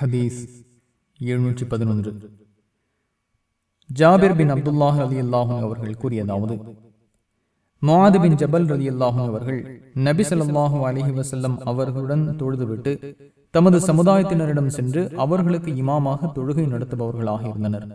ஹதீஸ் எழுநூற்றி பதினொன்று. ஜாபிர் பின் அப்துல்லாஹ் அலி அல்லாஹும் அவர்கள் கூறியதாவது மாது பின் ஜபல் ரலி அல்லாஹும் அவர்கள் நபி சொல்லாஹு அலைஹி வசல்லம் அவர்களுடன் தொழுதுவிட்டு தமது சமுதாயத்தினரிடம் சென்று அவர்களுக்கு இமாமாக தொழுகை நடத்துபவர்களாக இருந்தனர்.